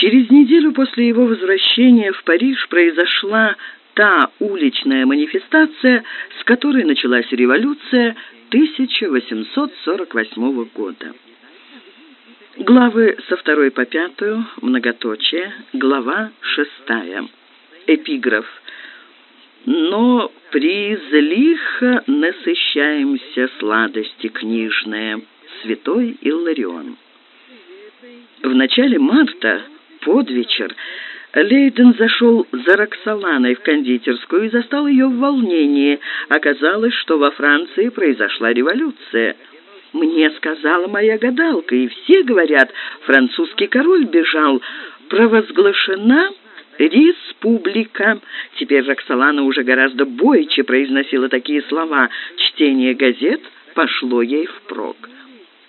Через неделю после его возвращения в Париж произошла та уличная манифестация, с которой началась революция 1848 года. Главы со второй по пятую, многоточие, глава шестая. Эпиграф. «Но призлихо насыщаемся сладости книжные» святой Илларион. В начале марта, под вечер, Лейден зашел за Роксоланой в кондитерскую и застал ее в волнении. Оказалось, что во Франции произошла революция. «Мне сказала моя гадалка, и все говорят, французский король бежал. Провозглашена республика». Теперь Роксолана уже гораздо бойче произносила такие слова. Чтение газет пошло ей впрок.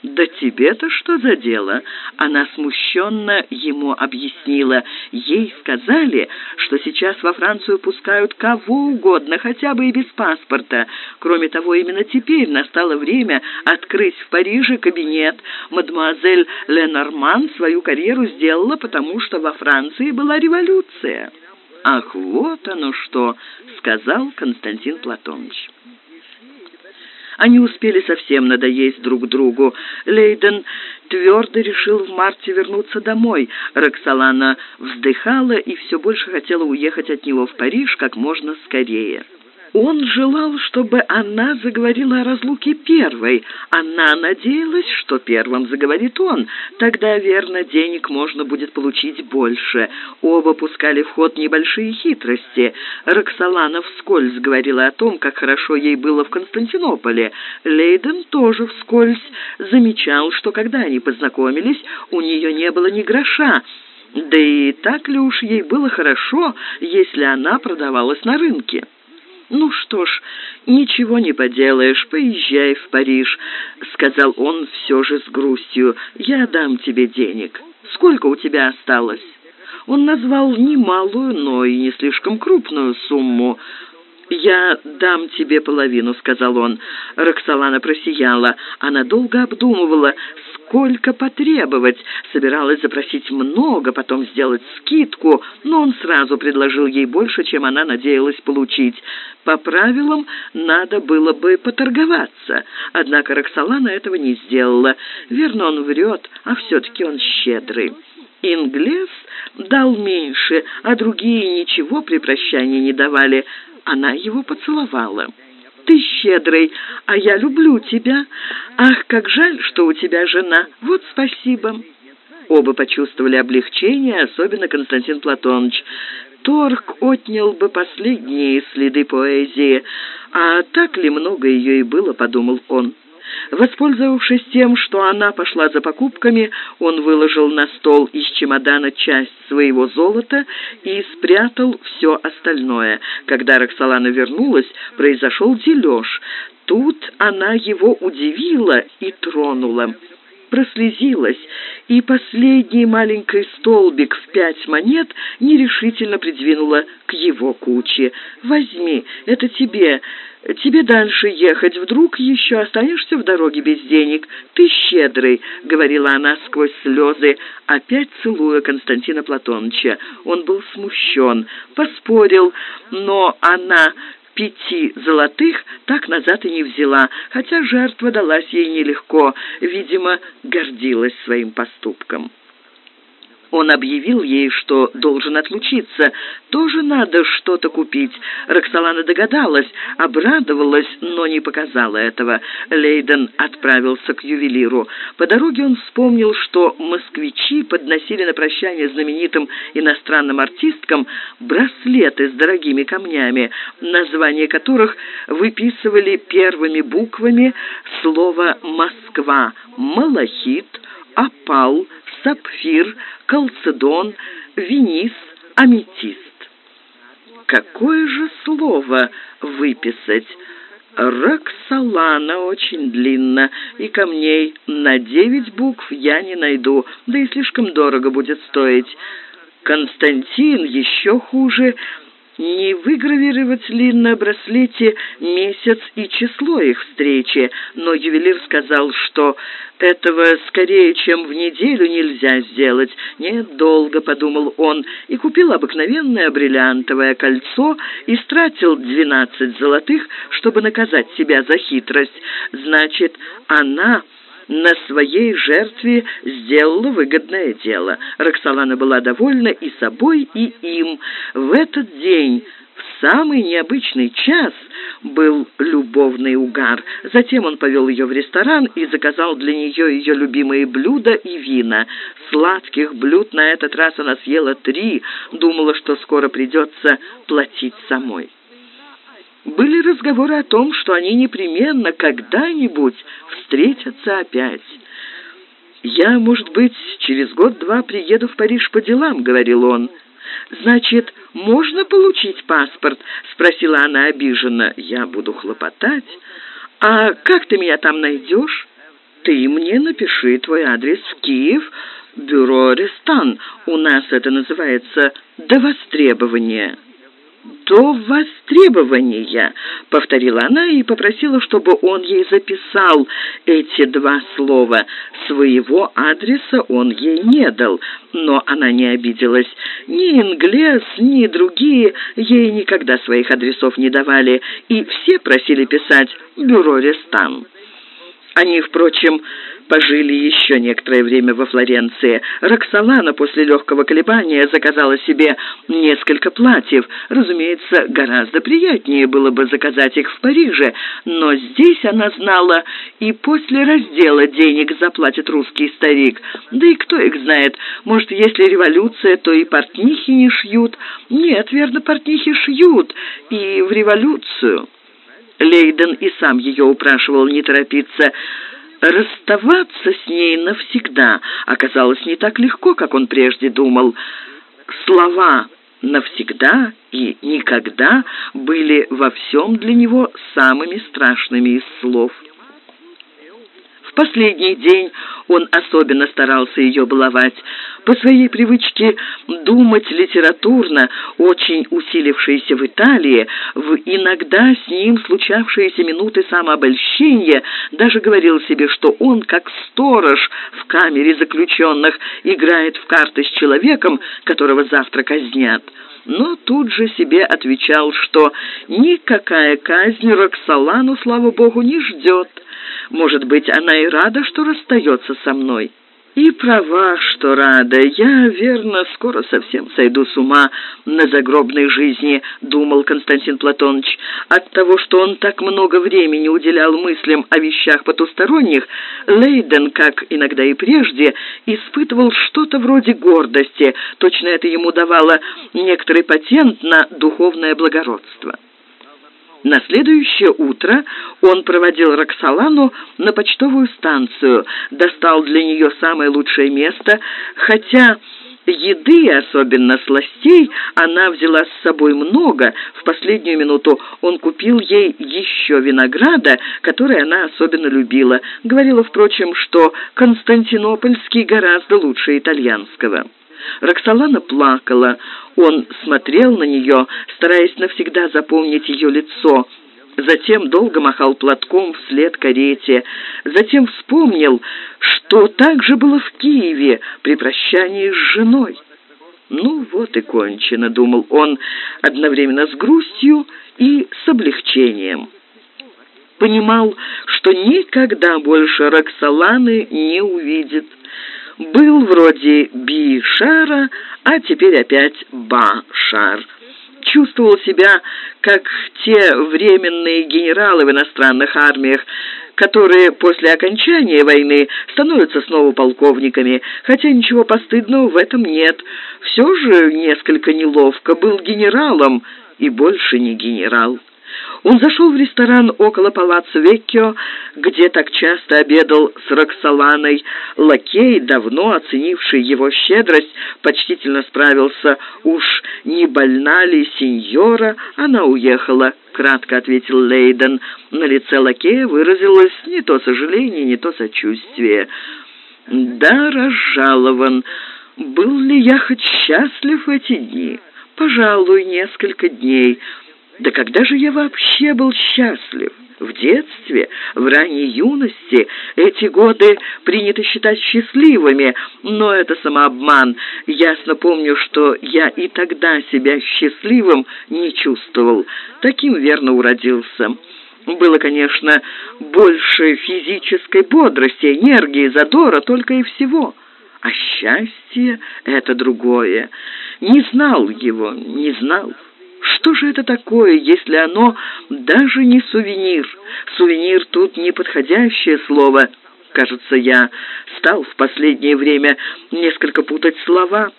«Да тебе-то что за дело?» Она смущенно ему объяснила. Ей сказали, что сейчас во Францию пускают кого угодно, хотя бы и без паспорта. Кроме того, именно теперь настало время открыть в Париже кабинет. Мадемуазель Ленорман свою карьеру сделала, потому что во Франции была революция. «Ах, вот оно что!» — сказал Константин Платонович. Они успели совсем надоесть друг другу. Лейден твердо решил в марте вернуться домой. Роксолана вздыхала и все больше хотела уехать от него в Париж как можно скорее. Он желал, чтобы она заговорила о разлуке первой. Она надеялась, что первым заговорит он. Тогда, верно, денег можно будет получить больше. Оба пускали в ход небольшие хитрости. Роксолана вскользь говорила о том, как хорошо ей было в Константинополе. Лейден тоже вскользь замечал, что когда они познакомились, у нее не было ни гроша. Да и так ли уж ей было хорошо, если она продавалась на рынке? «Ну что ж, ничего не поделаешь, поезжай в Париж», — сказал он все же с грустью. «Я дам тебе денег. Сколько у тебя осталось?» Он назвал немалую, но и не слишком крупную сумму. «Я дам тебе половину», — сказал он. Роксолана просияла. Она долго обдумывала, сколько потребовать. Собиралась запросить много, потом сделать скидку, но он сразу предложил ей больше, чем она надеялась получить. По правилам, надо было бы поторговаться. Однако Роксолана этого не сделала. Верно, он врет, а все-таки он щедрый. Инглес дал меньше, а другие ничего при прощании не давали. Она его поцеловала. «Ты щедрый, а я люблю тебя. Ах, как жаль, что у тебя жена. Вот спасибо». Оба почувствовали облегчение, особенно Константин Платонович. Торг отнял бы последние следы поэзии. А так ли много ее и было, подумал он. Воспользовавшись тем, что она пошла за покупками, он выложил на стол из чемодана часть своего золота и спрятал все остальное. Когда Роксолана вернулась, произошел дележ. Тут она его удивила и тронула прослезилась, и последний маленький столбик в пять монет нерешительно придвинула к его куче. «Возьми, это тебе. Тебе дальше ехать. Вдруг еще останешься в дороге без денег. Ты щедрый», — говорила она сквозь слезы, опять целуя Константина Платоновича. Он был смущен, поспорил, но она пяти золотых так назад и не взяла, хотя жертва далась ей нелегко, видимо, гордилась своим поступком. Он объявил ей, что должен отлучиться. Тоже надо что-то купить. Роксолана догадалась, обрадовалась, но не показала этого. Лейден отправился к ювелиру. По дороге он вспомнил, что москвичи подносили на прощание знаменитым иностранным артисткам браслеты с дорогими камнями, название которых выписывали первыми буквами слова «Москва» — «Малахит», «Опал», сапфир, калцедон, винис, аметист. Какое же слово выписать? Роксолана очень длинно, и камней на девять букв я не найду, да и слишком дорого будет стоить. Константин еще хуже. Не выгравировать ли на браслете месяц и число их встречи, но ювелир сказал, что этого скорее, чем в неделю нельзя сделать. Нет, долго, подумал он, и купил обыкновенное бриллиантовое кольцо и стратил двенадцать золотых, чтобы наказать себя за хитрость. Значит, она на своей жертве сделала выгодное дело. Роксолана была довольна и собой, и им. В этот день в самый необычный час был любовный угар. Затем он повел ее в ресторан и заказал для нее ее любимые блюда и вина. Сладких блюд на этот раз она съела три, думала, что скоро придется платить самой. Были разговоры о том, что они непременно когда-нибудь встретятся опять. «Я, может быть, через год-два приеду в Париж по делам», — говорил он. «Значит, можно получить паспорт?» — спросила она обиженно. «Я буду хлопотать. А как ты меня там найдешь?» «Ты мне напиши твой адрес в Киев, бюро Рестан. У нас это называется «до востребования» до востребования», — повторила она и попросила, чтобы он ей записал эти два слова. Своего адреса он ей не дал, но она не обиделась. Ни Инглес, ни другие ей никогда своих адресов не давали, и все просили писать «Бюро Рестан». Они, впрочем, пожили еще некоторое время во Флоренции. Роксолана после легкого колебания заказала себе несколько платьев. Разумеется, гораздо приятнее было бы заказать их в Париже, но здесь она знала, и после раздела денег заплатит русский старик. Да и кто их знает, может, если революция, то и портнихи не шьют. Нет, верно, портнихи шьют, и в революцию. Лейден и сам ее упрашивал не торопиться, Расставаться с ней навсегда оказалось не так легко, как он прежде думал. Слова «навсегда» и «никогда» были во всем для него самыми страшными из слов. В последний день он особенно старался ее баловать. По своей привычке думать литературно, очень усилившейся в Италии, в иногда с ним случавшиеся минуты самообольщения, даже говорил себе, что он, как сторож в камере заключенных, играет в карты с человеком, которого завтра казнят но тут же себе отвечал, что никакая казнь Роксолану, слава богу, не ждет. Может быть, она и рада, что расстается со мной. И права, что рада. Я, верно, скоро совсем сойду с ума на загробной жизни, думал Константин Платонович. От того, что он так много времени уделял мыслям о вещах потусторонних, Лейден, как иногда и прежде, испытывал что-то вроде гордости. Точно это ему давало некоторый патент на духовное благородство. На следующее утро он проводил Роксолану на почтовую станцию, достал для нее самое лучшее место, хотя еды, особенно сластей, она взяла с собой много. В последнюю минуту он купил ей еще винограда, который она особенно любила. Говорила, впрочем, что константинопольский гораздо лучше итальянского. Роксолана плакала. Он смотрел на нее, стараясь навсегда запомнить ее лицо. Затем долго махал платком вслед карете. Затем вспомнил, что так же было в Киеве при прощании с женой. «Ну вот и кончено», — думал он одновременно с грустью и с облегчением. Понимал, что никогда больше Роксоланы не увидит. Был вроде Би-Шара, а теперь опять Ба-Шар. Чувствовал себя, как те временные генералы в иностранных армиях, которые после окончания войны становятся снова полковниками, хотя ничего постыдного в этом нет. Все же несколько неловко был генералом и больше не генерал. Он зашел в ресторан около палаццо Веккио, где так часто обедал с Роксоланой. Лакей, давно оценивший его щедрость, почтительно справился. «Уж не больна ли сеньора?» Она уехала, кратко ответил Лейден. На лице лакея выразилось не то сожаление, не то сочувствие. «Да, разжалован. Был ли я хоть счастлив эти дни?» пожалуй, несколько дней. Да когда же я вообще был счастлив? В детстве, в ранней юности эти годы принято считать счастливыми, но это самообман. Ясно помню, что я и тогда себя счастливым не чувствовал. Таким верно уродился. Было, конечно, больше физической бодрости, энергии, задора, только и всего. А счастье — это другое. Не знал его, не знал. Что же это такое, если оно даже не сувенир? Сувенир тут неподходящее слово. Кажется, я стал в последнее время несколько путать слова.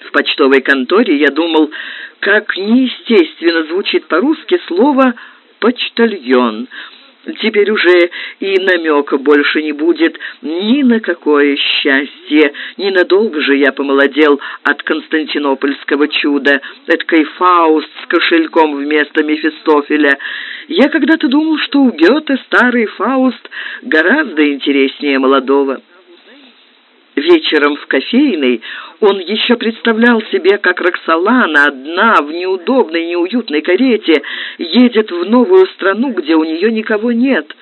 В почтовой конторе я думал, как неестественно звучит по-русски слово «почтальон». Теперь уже и намека больше не будет ни на какое счастье. Ненадолго же я помолодел от константинопольского чуда, эткой Фауст с кошельком вместо Мефистофеля. Я когда-то думал, что у Гёте старый Фауст гораздо интереснее молодого. Вечером в кофейной он еще представлял себе, как Роксолана одна в неудобной, неуютной карете едет в новую страну, где у нее никого нет.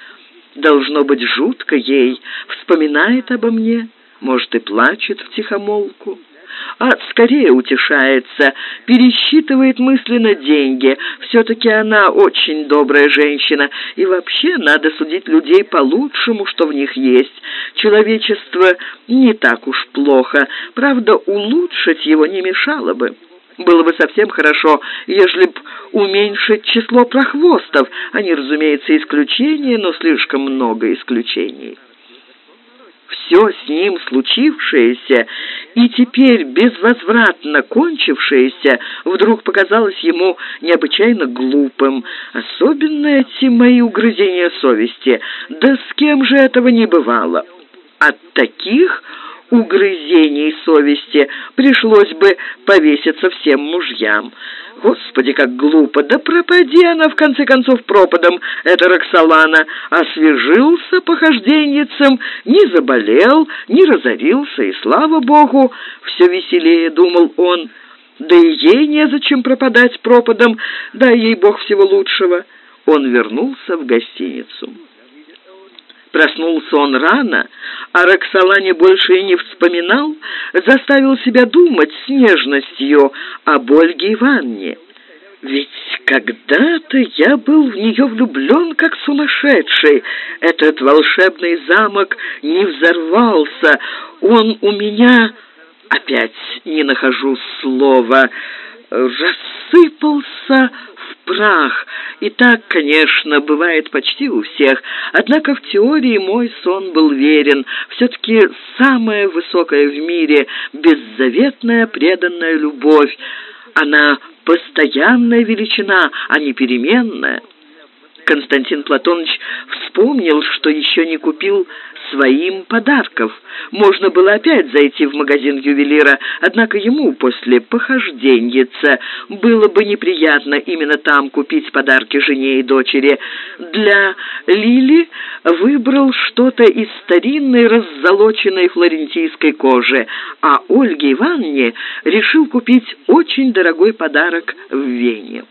Должно быть жутко ей, вспоминает обо мне, может и плачет втихомолку а скорее утешается, пересчитывает мысленно деньги. Все-таки она очень добрая женщина, и вообще надо судить людей по лучшему, что в них есть. Человечество не так уж плохо, правда, улучшить его не мешало бы. Было бы совсем хорошо, ежели б уменьшить число прохвостов. Они, разумеется, исключения, но слишком много исключений все с ним случившееся и теперь безвозвратно кончившееся вдруг показалось ему необычайно глупым. Особенно эти мои угрызения совести. Да с кем же этого не бывало? От таких угрызений совести пришлось бы повеситься всем мужьям. Господи, как глупо! Да пропади она, в конце концов, пропадом, эта Роксолана. Освежился похожденницем, не заболел, не разорился, и, слава богу, все веселее, думал он. Да и ей незачем пропадать пропадом, дай ей бог всего лучшего. Он вернулся в гостиницу. Проснулся он рано, а Роксолане больше и не вспоминал, заставил себя думать с нежностью об Ольге Ивановне. Ведь когда-то я был в нее влюблен, как сумасшедший. Этот волшебный замок не взорвался. Он у меня... Опять не нахожу слова. Рассыпался прах. И так, конечно, бывает почти у всех. Однако в теории мой сон был верен. Все-таки самая высокая в мире, беззаветная преданная любовь. Она постоянная величина, а не переменная. Константин Платонович вспомнил, что еще не купил своим подарков. Можно было опять зайти в магазин ювелира, однако ему после похожденьица было бы неприятно именно там купить подарки жене и дочери. Для Лили выбрал что-то из старинной раззолоченной флорентийской кожи, а Ольге Ивановне решил купить очень дорогой подарок в Вене.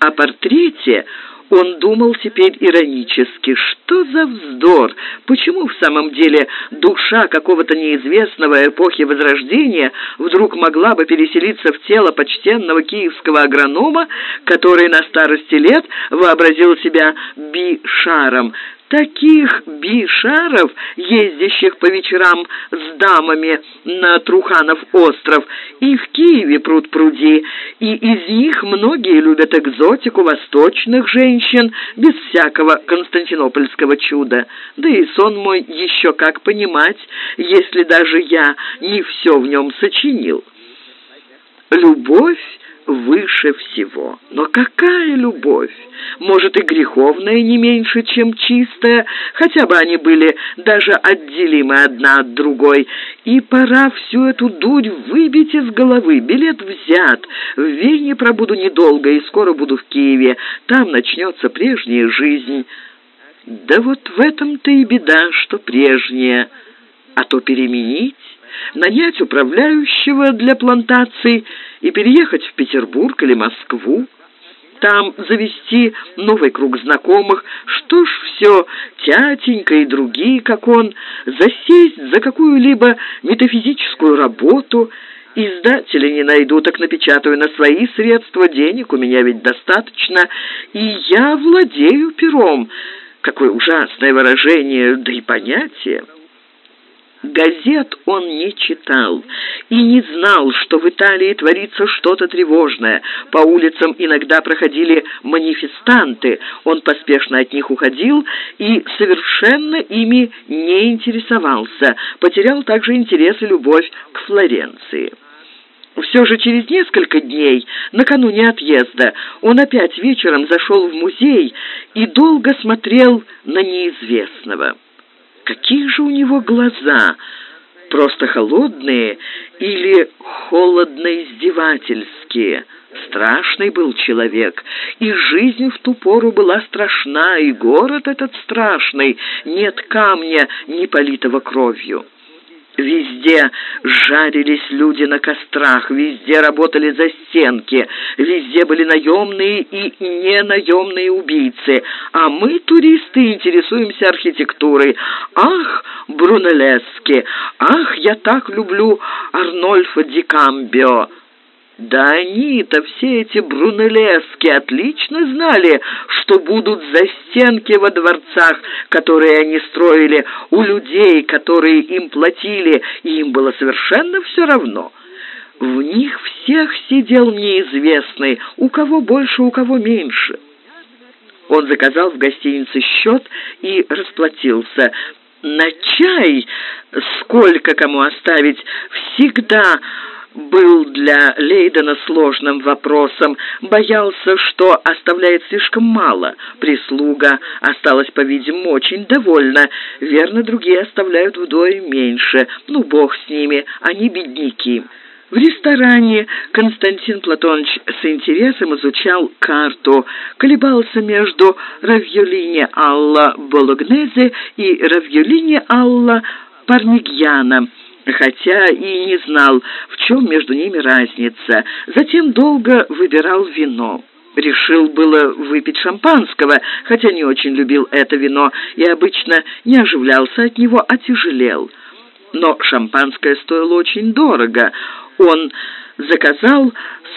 О портрете он думал теперь иронически, что за вздор, почему в самом деле душа какого-то неизвестного эпохи Возрождения вдруг могла бы переселиться в тело почтенного киевского агронома, который на старости лет вообразил себя би-шаром, Таких бишаров, ездящих по вечерам с дамами на Труханов остров, и в Киеве пруд пруди, и из них многие любят экзотику восточных женщин без всякого константинопольского чуда. Да и сон мой еще как понимать, если даже я не все в нем сочинил. Любовь выше всего. Но какая любовь? Может, и греховная не меньше, чем чистая, хотя бы они были даже отделимы одна от другой. И пора всю эту дурь выбить из головы. Билет взят. В Вене пробуду недолго и скоро буду в Киеве. Там начнется прежняя жизнь. Да вот в этом-то и беда, что прежняя. А то переменить, нанять управляющего для плантаций и переехать в Петербург или Москву. Там завести новый круг знакомых, что ж все, тятенька и другие, как он, засесть за какую-либо метафизическую работу – Издатели не найду, так напечатаю на свои средства, денег у меня ведь достаточно, и я владею пером. Какое ужасное выражение, да и понятие. Газет он не читал и не знал, что в Италии творится что-то тревожное. По улицам иногда проходили манифестанты. Он поспешно от них уходил и совершенно ими не интересовался. Потерял также интерес и любовь к Флоренции. Все же через несколько дней, накануне отъезда, он опять вечером зашел в музей и долго смотрел на неизвестного. Какие же у него глаза! Просто холодные или холодно-издевательские? Страшный был человек, и жизнь в ту пору была страшна, и город этот страшный, нет камня, не политого кровью. Везде жарились люди на кострах, везде работали застенки, везде были наемные и ненаемные убийцы, а мы, туристы, интересуемся архитектурой. Ах, Брунеллески, ах, я так люблю Арнольфа Ди Камбио. Да они-то, все эти брунеллески, отлично знали, что будут застенки во дворцах, которые они строили, у людей, которые им платили, и им было совершенно все равно. В них всех сидел неизвестный, у кого больше, у кого меньше. Он заказал в гостинице счет и расплатился. На чай, сколько кому оставить, всегда был для Лейдена сложным вопросом, боялся, что оставляет слишком мало. Прислуга осталась, по-видимому, очень довольна. Верно, другие оставляют вдвое меньше. Ну, бог с ними, они бедняки. В ресторане Константин Платонович с интересом изучал карту, колебался между равьолини Алла Бологнезе и равьолини Алла Пармигьяна – хотя и не знал, в чем между ними разница. Затем долго выбирал вино. Решил было выпить шампанского, хотя не очень любил это вино и обычно не оживлялся от него, а тяжелел. Но шампанское стоило очень дорого. Он заказал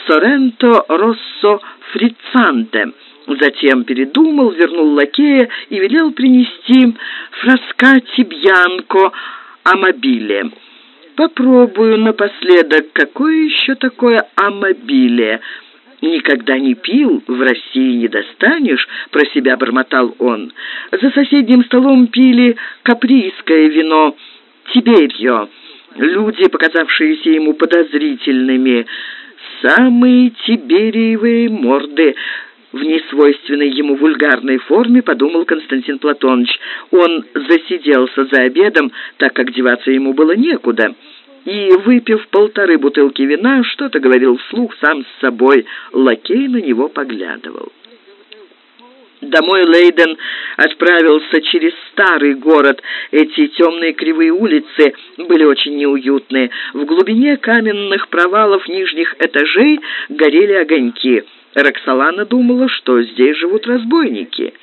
«Соренто Россо Фрицанте», Затем передумал, вернул лакея и велел принести фраскати бьянко амобиле. Попробую напоследок, какое еще такое амобиле. Никогда не пил, в России не достанешь, про себя бормотал он. За соседним столом пили каприйское вино Тиберьо. Люди, показавшиеся ему подозрительными, самые тибериевые морды, в несвойственной ему вульгарной форме, подумал Константин Платоныч. Он засиделся за обедом, так как деваться ему было некуда. И, выпив полторы бутылки вина, что-то говорил вслух сам с собой. Лакей на него поглядывал. Домой Лейден отправился через старый город. Эти темные кривые улицы были очень неуютные. В глубине каменных провалов нижних этажей горели огоньки. Роксолана думала, что здесь живут разбойники.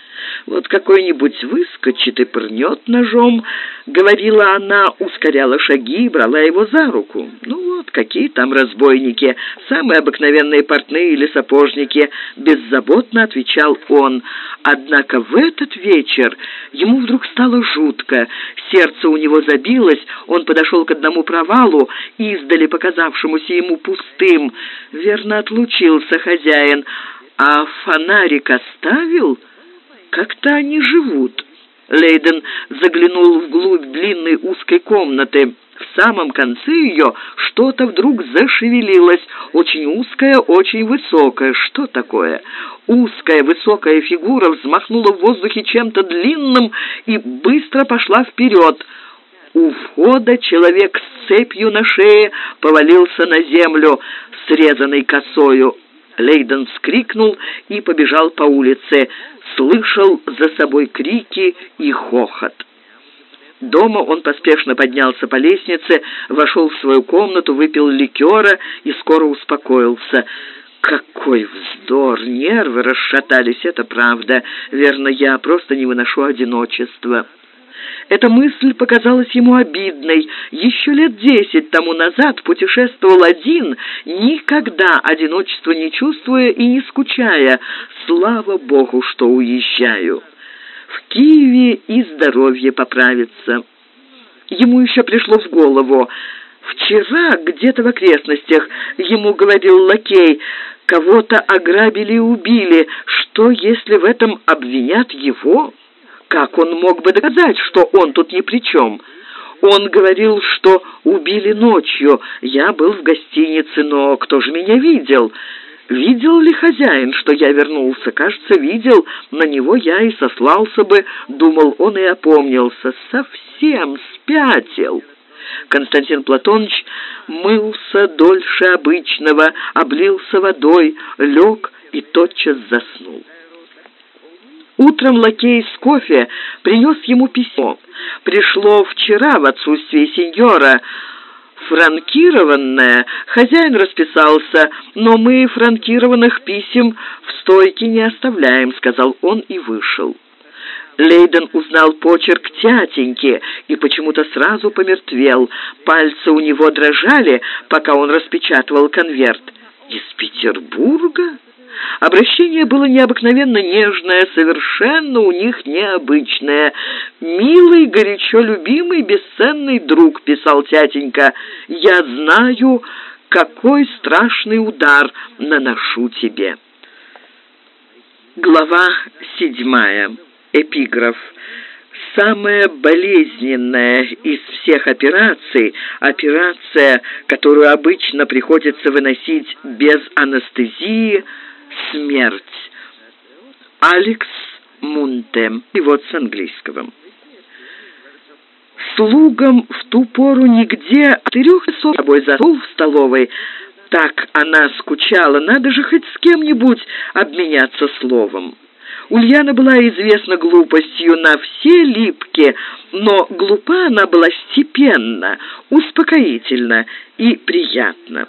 Вот какой-нибудь выскочит и пырнет ножом, говорила она, ускоряла шаги и брала его за руку. Ну вот, какие там разбойники, самые обыкновенные портные или сапожники, беззаботно отвечал он. Однако в этот вечер ему вдруг стало жутко, сердце у него забилось, он подошел к одному провалу, издали показавшемуся ему пустым. Верно отлучился хозяин, а фонарик оставил — как-то они живут. Лейден заглянул вглубь длинной узкой комнаты. В самом конце ее что-то вдруг зашевелилось. Очень узкое, очень высокое. Что такое? Узкая, высокая фигура взмахнула в воздухе чем-то длинным и быстро пошла вперед. У входа человек с цепью на шее повалился на землю, срезанной косою. Лейден вскрикнул и побежал по улице. Слышал за собой крики и хохот. Дома он поспешно поднялся по лестнице, вошел в свою комнату, выпил ликера и скоро успокоился. Какой вздор! Нервы расшатались, это правда. Верно, я просто не выношу одиночества. Эта мысль показалась ему обидной. Еще лет десять тому назад путешествовал один, никогда одиночества не чувствуя и не скучая. Слава Богу, что уезжаю в Киеве и здоровье поправится. Ему еще пришло в голову. Вчера где-то в окрестностях ему говорил лакей, кого-то ограбили и убили. Что, если в этом обвинят его? Как он мог бы доказать, что он тут ни при чем? Он говорил, что убили ночью. Я был в гостинице, но кто же меня видел?» Видел ли хозяин, что я вернулся? Кажется, видел. На него я и сослался бы. Думал, он и опомнился. Совсем спятил. Константин Платоныч мылся дольше обычного, облился водой, лег и тотчас заснул. Утром лакей с кофе принес ему письмо. Пришло вчера в отсутствие сеньора франкированное, хозяин расписался, но мы франкированных писем в стойке не оставляем», — сказал он и вышел. Лейден узнал почерк тятеньки и почему-то сразу помертвел. Пальцы у него дрожали, пока он распечатывал конверт. «Из Петербурга?» Обращение было необыкновенно нежное, совершенно у них необычное. «Милый, горячо любимый, бесценный друг», — писал тятенька, — «я знаю, какой страшный удар наношу тебе». Глава седьмая. Эпиграф. Самая болезненная из всех операций, операция, которую обычно приходится выносить без анестезии – «Смерть». Алекс Мунте. вот с английского. Слугам в ту пору нигде трех часов собой за стол в столовой. Так она скучала, надо же хоть с кем-нибудь обменяться словом. Ульяна была известна глупостью на все липки, но глупа она была степенно, успокоительно и приятно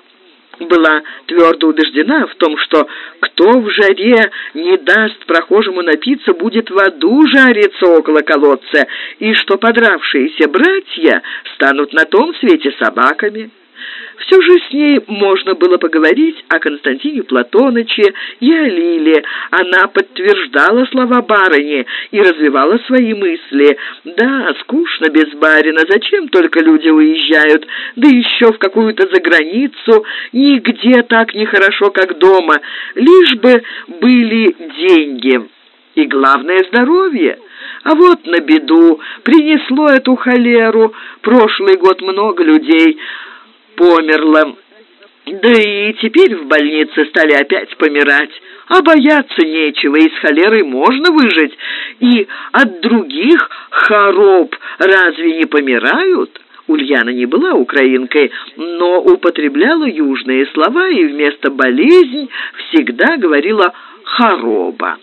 была твердо убеждена в том, что кто в жаре не даст прохожему напиться, будет в аду жариться около колодца, и что подравшиеся братья станут на том свете собаками. Все же с ней можно было поговорить о Константине Платоныче и о Лиле. Она подтверждала слова барыни и развивала свои мысли. Да, скучно без барина, зачем только люди уезжают, да еще в какую-то заграницу, нигде так нехорошо, как дома, лишь бы были деньги. И главное – здоровье. А вот на беду принесло эту холеру. Прошлый год много людей – померла. Да и теперь в больнице стали опять помирать. А бояться нечего, и с холерой можно выжить. И от других хороб разве не помирают? Ульяна не была украинкой, но употребляла южные слова и вместо «болезнь» всегда говорила «хороба».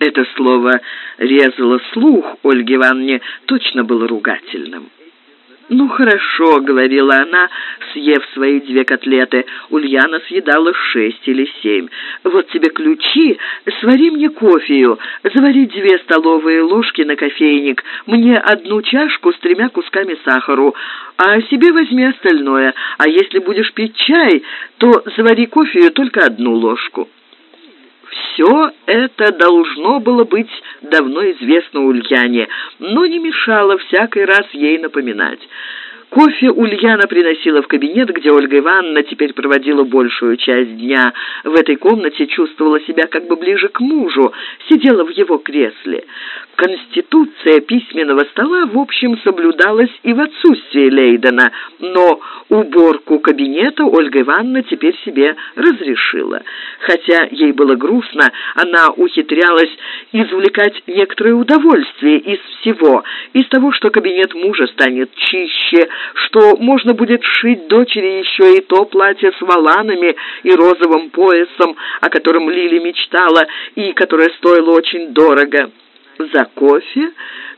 Это слово резало слух Ольге Ивановне, точно было ругательным. «Ну, хорошо», — говорила она, съев свои две котлеты. Ульяна съедала шесть или семь. «Вот тебе ключи, свари мне кофею, завари две столовые ложки на кофейник, мне одну чашку с тремя кусками сахару, а себе возьми остальное, а если будешь пить чай, то завари кофею только одну ложку». Все это должно было быть давно известно Ульяне, но не мешало всякий раз ей напоминать. Кофе Ульяна приносила в кабинет, где Ольга Ивановна теперь проводила большую часть дня. В этой комнате чувствовала себя как бы ближе к мужу, сидела в его кресле. Конституция письменного стола, в общем, соблюдалась и в отсутствии Лейдена, но уборку кабинета Ольга Ивановна теперь себе разрешила. Хотя ей было грустно, она ухитрялась извлекать некоторое удовольствие из всего, из того, что кабинет мужа станет чище, что можно будет шить дочери еще и то платье с воланами и розовым поясом, о котором Лили мечтала и которое стоило очень дорого. За кофе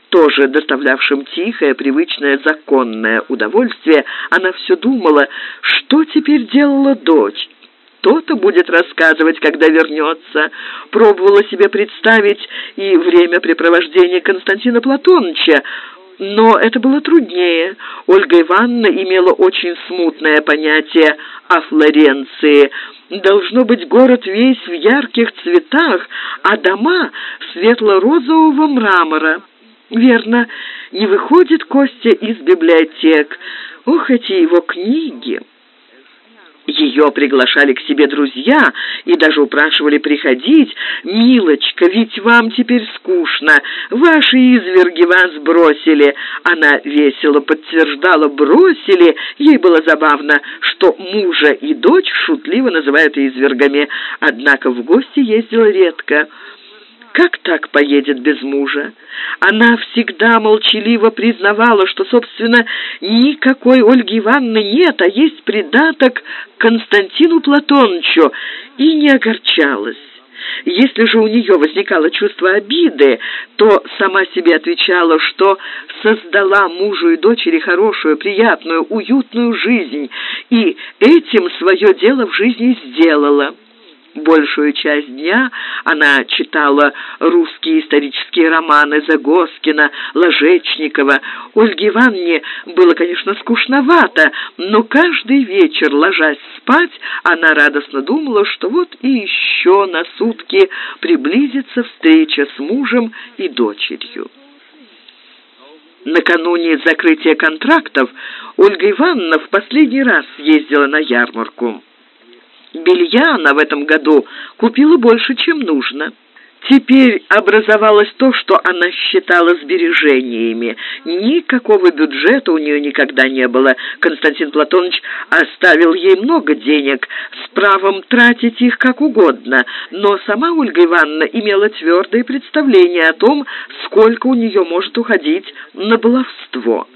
тоже доставлявшим тихое, привычное, законное удовольствие, она все думала, что теперь делала дочь. То-то будет рассказывать, когда вернется. Пробовала себе представить и времяпрепровождение Константина Платоновича, но это было труднее. Ольга Ивановна имела очень смутное понятие о Флоренции. Должно быть, город весь в ярких цветах, а дома светло-розового мрамора. Верно, не выходит Костя из библиотек. Ох, эти его книги! Ее приглашали к себе друзья и даже упрашивали приходить. «Милочка, ведь вам теперь скучно. Ваши изверги вас бросили». Она весело подтверждала «бросили». Ей было забавно, что мужа и дочь шутливо называют извергами. Однако в гости ездила редко. Как так поедет без мужа? Она всегда молчаливо признавала, что, собственно, никакой Ольги Ивановны нет, а есть придаток Константину Платоновичу, и не огорчалась. Если же у нее возникало чувство обиды, то сама себе отвечала, что создала мужу и дочери хорошую, приятную, уютную жизнь, и этим свое дело в жизни сделала. Большую часть дня она читала русские исторические романы Загоскина, Ложечникова. Ольге Ивановне было, конечно, скучновато, но каждый вечер, ложась спать, она радостно думала, что вот и еще на сутки приблизится встреча с мужем и дочерью. Накануне закрытия контрактов Ольга Ивановна в последний раз съездила на ярмарку. Белья она в этом году купила больше, чем нужно. Теперь образовалось то, что она считала сбережениями. Никакого бюджета у нее никогда не было. Константин Платонович оставил ей много денег с правом тратить их как угодно. Но сама Ольга Ивановна имела твердое представление о том, сколько у нее может уходить на баловство.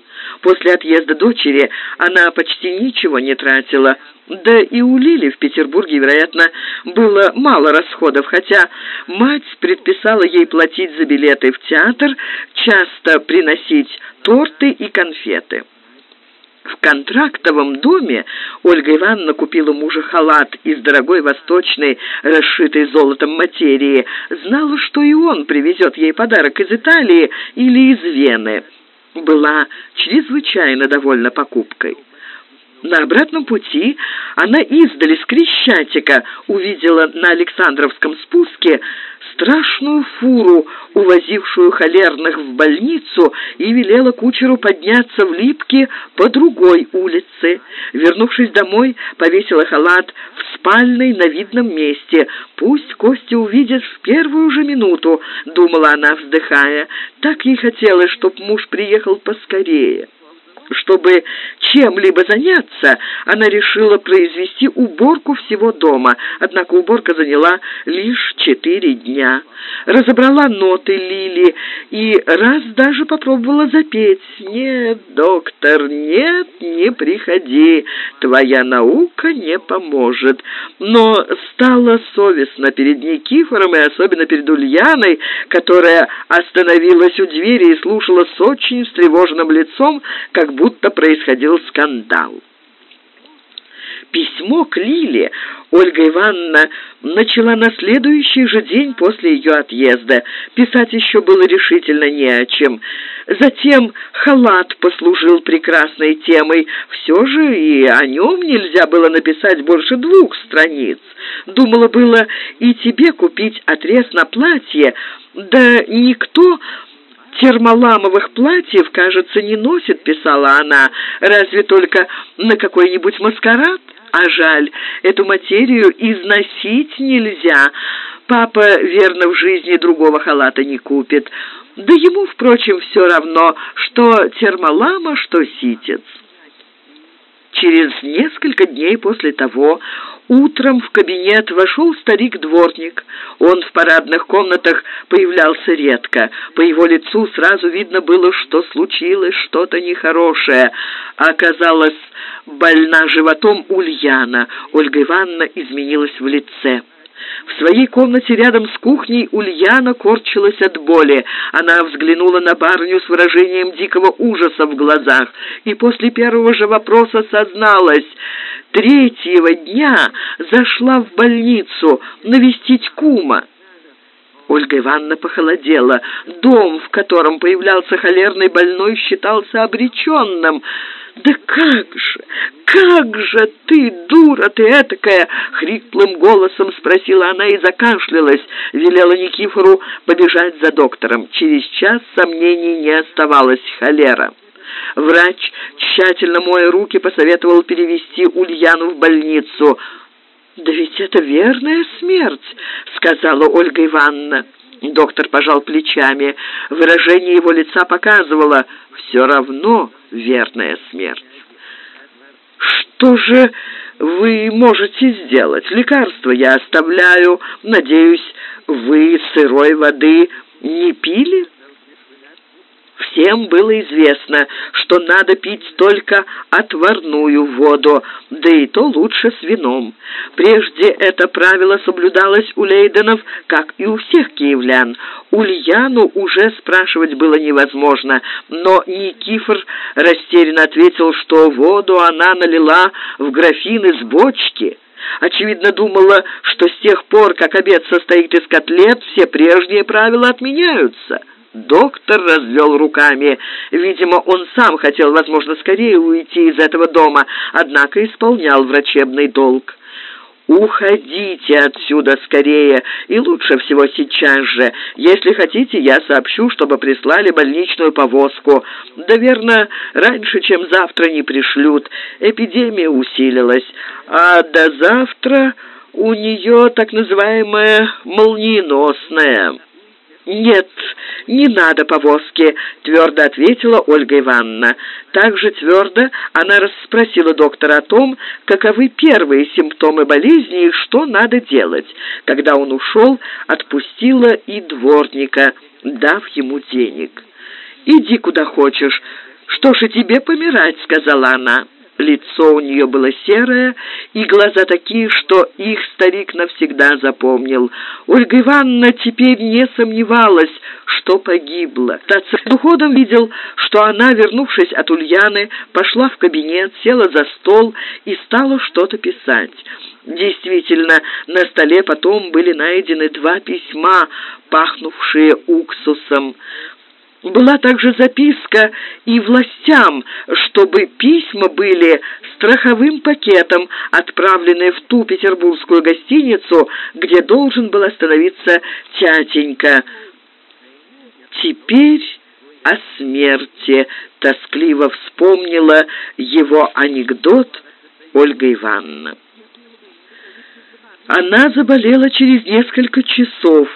После отъезда дочери она почти ничего не тратила. Да и у Лили в Петербурге, вероятно, было мало расходов, хотя мать предписала ей платить за билеты в театр, часто приносить торты и конфеты. В контрактовом доме Ольга Ивановна купила мужу халат из дорогой восточной, расшитой золотом материи. Знала, что и он привезет ей подарок из Италии или из Вены была чрезвычайно довольна покупкой. На обратном пути она издали с Крещатика увидела на Александровском спуске страшную фуру, увозившую холерных в больницу, и велела кучеру подняться в Липки по другой улице. Вернувшись домой, повесила халат в спальной на видном месте. «Пусть Костя увидит в первую же минуту», — думала она, вздыхая. Так ей хотелось, чтоб муж приехал поскорее. Чтобы чем-либо заняться, она решила произвести уборку всего дома, однако уборка заняла лишь четыре дня. Разобрала ноты Лили и раз даже попробовала запеть. «Нет, доктор, нет, не приходи, твоя наука не поможет». Но стало совестно перед Никифором и особенно перед Ульяной, которая остановилась у двери и слушала с очень встревоженным лицом, как будто происходил скандал. Письмо к Лиле Ольга Ивановна начала на следующий же день после ее отъезда. Писать еще было решительно не о чем. Затем халат послужил прекрасной темой. Все же и о нем нельзя было написать больше двух страниц. Думала было и тебе купить отрез на платье, да никто термоламовых платьев, кажется, не носит, писала она, разве только на какой-нибудь маскарад. А жаль, эту материю износить нельзя. Папа, верно, в жизни другого халата не купит. Да ему, впрочем, все равно, что термолама, что ситец. Через несколько дней после того утром в кабинет вошел старик-дворник. Он в парадных комнатах появлялся редко. По его лицу сразу видно было, что случилось что-то нехорошее. Оказалось, больна животом Ульяна. Ольга Ивановна изменилась в лице. В своей комнате рядом с кухней Ульяна корчилась от боли. Она взглянула на барыню с выражением дикого ужаса в глазах и после первого же вопроса созналась. Третьего дня зашла в больницу навестить кума. Ольга Ивановна похолодела. Дом, в котором появлялся холерный больной, считался обреченным. «Да как же, как же ты, дура ты этакая!» — хриплым голосом спросила она и закашлялась. Велела Никифору побежать за доктором. Через час сомнений не оставалось холера. Врач, тщательно моя руки, посоветовал перевести Ульяну в больницу. «Да ведь это верная смерть», — сказала Ольга Ивановна. Доктор пожал плечами. Выражение его лица показывало «все равно верная смерть». «Что же вы можете сделать? Лекарства я оставляю. Надеюсь, вы сырой воды не пили?» Всем было известно, что надо пить только отварную воду, да и то лучше с вином. Прежде это правило соблюдалось у Лейденов, как и у всех киевлян. Ульяну уже спрашивать было невозможно, но Никифор растерянно ответил, что воду она налила в графин из бочки. Очевидно, думала, что с тех пор, как обед состоит из котлет, все прежние правила отменяются. Доктор развел руками. Видимо, он сам хотел, возможно, скорее уйти из этого дома, однако исполнял врачебный долг. «Уходите отсюда скорее, и лучше всего сейчас же. Если хотите, я сообщу, чтобы прислали больничную повозку. Да верно, раньше, чем завтра не пришлют. Эпидемия усилилась, а до завтра у нее так называемая молниеносная». «Нет, не надо повозки», — твердо ответила Ольга Ивановна. Также твердо она расспросила доктора о том, каковы первые симптомы болезни и что надо делать. Когда он ушел, отпустила и дворника, дав ему денег. «Иди куда хочешь. Что ж и тебе помирать», — сказала она. Лицо у нее было серое, и глаза такие, что их старик навсегда запомнил. Ольга Ивановна теперь не сомневалась, что погибла. Тацер уходом видел, что она, вернувшись от Ульяны, пошла в кабинет, села за стол и стала что-то писать. Действительно, на столе потом были найдены два письма, пахнувшие уксусом. Была также записка и властям, чтобы письма были страховым пакетом, отправленные в ту петербургскую гостиницу, где должен был остановиться тятенька. Теперь о смерти тоскливо вспомнила его анекдот Ольга Ивановна. Она заболела через несколько часов.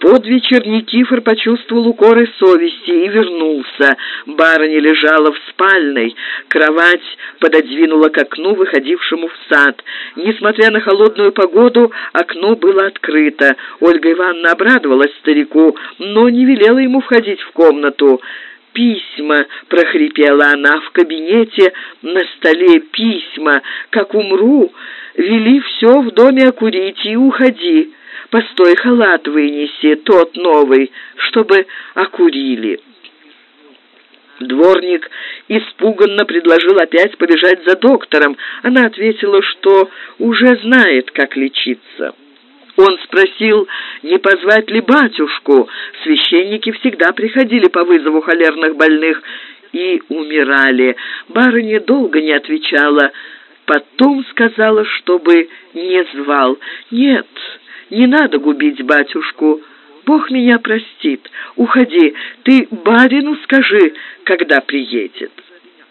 Под вечер Никифор почувствовал укоры совести и вернулся. Барыня лежала в спальной. Кровать пододвинула к окну, выходившему в сад. Несмотря на холодную погоду, окно было открыто. Ольга Ивановна обрадовалась старику, но не велела ему входить в комнату. «Письма!» — прохрипела она в кабинете, на столе письма. «Как умру!» Вели все в доме окурить и уходи. Постой, халат вынеси, тот новый, чтобы окурили». Дворник испуганно предложил опять побежать за доктором. Она ответила, что уже знает, как лечиться. Он спросил, не позвать ли батюшку. Священники всегда приходили по вызову холерных больных и умирали. Барыня долго не отвечала. Потом сказала, чтобы не звал. «Нет, не надо губить батюшку. Бог меня простит. Уходи, ты барину скажи, когда приедет».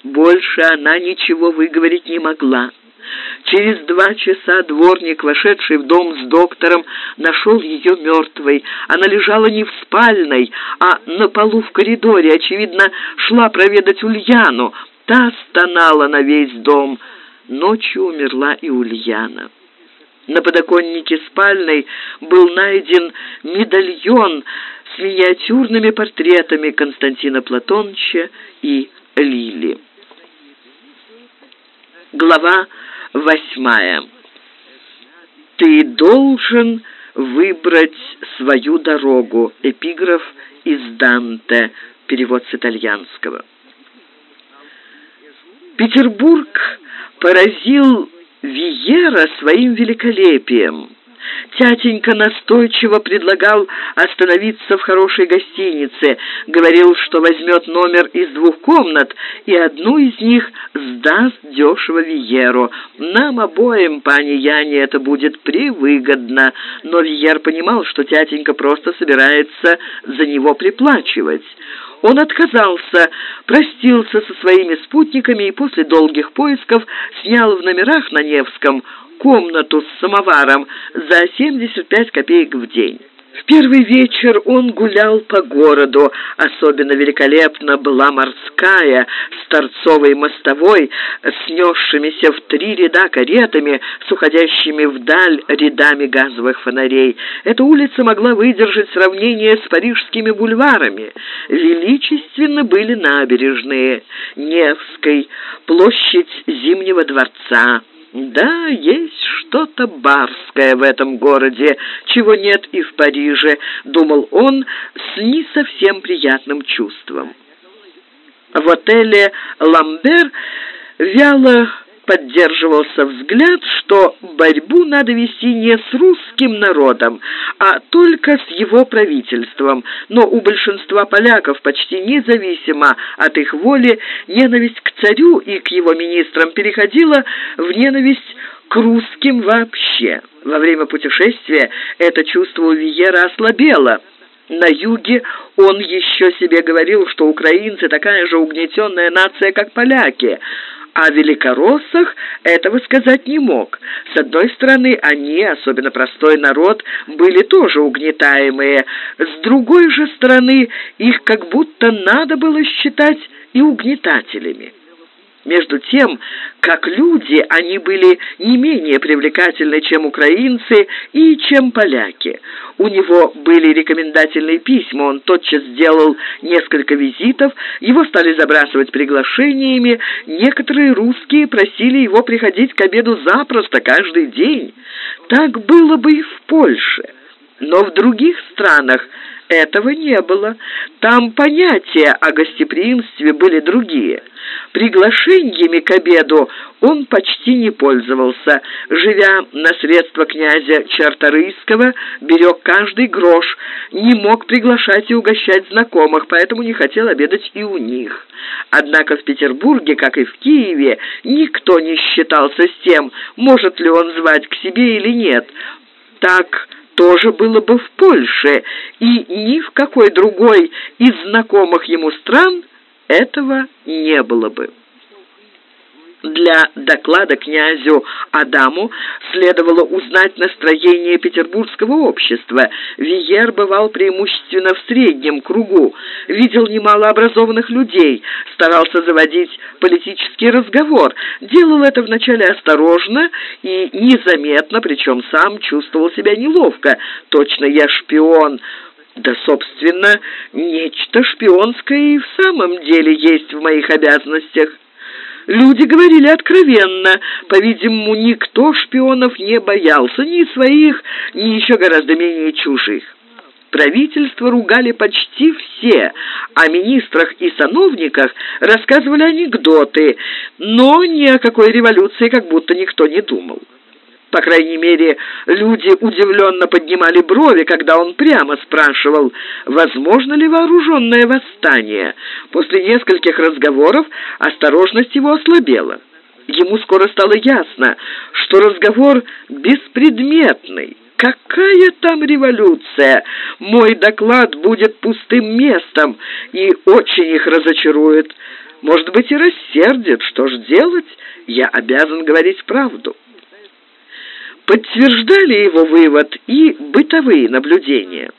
Больше она ничего выговорить не могла. Через два часа дворник, вошедший в дом с доктором, нашел ее мертвой. Она лежала не в спальной, а на полу в коридоре. Очевидно, шла проведать Ульяну. Та стонала на весь дом. Ночью умерла и Ульяна. На подоконнике спальной был найден медальон с миниатюрными портретами Константина Платоновича и Лили. Глава восьмая. «Ты должен выбрать свою дорогу. Эпиграф из Данте, перевод с итальянского. Петербург поразил Виера своим великолепием. Тятенька настойчиво предлагал остановиться в хорошей гостинице, говорил, что возьмет номер из двух комнат и одну из них сдаст дешево Виеру. Нам обоим, пани Яне, это будет превыгодно, но Виер понимал, что тятенька просто собирается за него приплачивать. Он отказался, простился со своими спутниками и после долгих поисков снял в номерах на Невском комнату с самоваром за 75 копеек в день. В первый вечер он гулял по городу. Особенно великолепна была морская, с торцовой мостовой, снесшимися в три ряда каретами, с уходящими вдаль рядами газовых фонарей. Эта улица могла выдержать сравнение с парижскими бульварами. Величественно были набережные Невской, площадь Зимнего дворца, да, есть что-то барское в этом городе, чего нет и в Париже, думал он с не совсем приятным чувством. В отеле «Ламбер» вяло поддерживался взгляд, что борьбу надо вести не с русским народом, а только с его правительством. Но у большинства поляков, почти независимо от их воли, ненависть к царю и к его министрам переходила в ненависть к русским вообще. Во время путешествия это чувство у Виера ослабело. На юге он еще себе говорил, что украинцы такая же угнетенная нация, как поляки – о великороссах этого сказать не мог. С одной стороны, они, особенно простой народ, были тоже угнетаемые. С другой же стороны, их как будто надо было считать и угнетателями. Между тем, как люди, они были не менее привлекательны, чем украинцы и чем поляки. У него были рекомендательные письма, он тотчас сделал несколько визитов, его стали забрасывать приглашениями, некоторые русские просили его приходить к обеду запросто, каждый день. Так было бы и в Польше. Но в других странах этого не было. Там понятия о гостеприимстве были другие. Приглашениями к обеду он почти не пользовался. Живя на средства князя Чарторийского, берег каждый грош, не мог приглашать и угощать знакомых, поэтому не хотел обедать и у них. Однако в Петербурге, как и в Киеве, никто не считался с тем, может ли он звать к себе или нет. Так тоже было бы в Польше, и ни в какой другой из знакомых ему стран этого не было бы. Для доклада князю Адаму следовало узнать настроение петербургского общества. Виер бывал преимущественно в среднем кругу, видел немало образованных людей, старался заводить политический разговор, делал это вначале осторожно и незаметно, причем сам чувствовал себя неловко. «Точно я шпион», да, собственно, нечто шпионское и в самом деле есть в моих обязанностях. Люди говорили откровенно. По-видимому, никто шпионов не боялся, ни своих, ни еще гораздо менее чужих. Правительство ругали почти все, о министрах и сановниках рассказывали анекдоты, но ни о какой революции как будто никто не думал. По крайней мере, люди удивленно поднимали брови, когда он прямо спрашивал, возможно ли вооруженное восстание. После нескольких разговоров осторожность его ослабела. Ему скоро стало ясно, что разговор беспредметный. Какая там революция? Мой доклад будет пустым местом и очень их разочарует. Может быть, и рассердит. Что ж делать? Я обязан говорить правду. Подтверждали его вывод и бытовые наблюдения.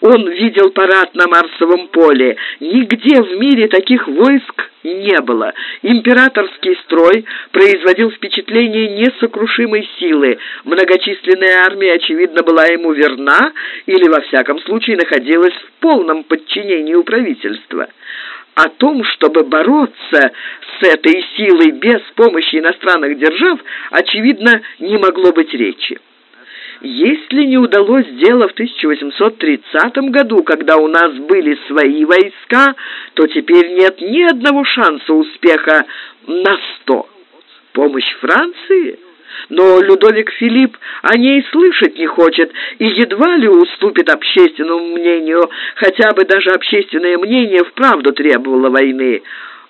Он видел парад на Марсовом поле. Нигде в мире таких войск не было. Императорский строй производил впечатление несокрушимой силы. Многочисленная армия, очевидно, была ему верна или, во всяком случае, находилась в полном подчинении у правительства о том, чтобы бороться с этой силой без помощи иностранных держав, очевидно, не могло быть речи. Если не удалось дело в 1830 году, когда у нас были свои войска, то теперь нет ни одного шанса успеха на сто. Помощь Франции? Но Людовик Филипп о ней слышать не хочет и едва ли уступит общественному мнению, хотя бы даже общественное мнение вправду требовало войны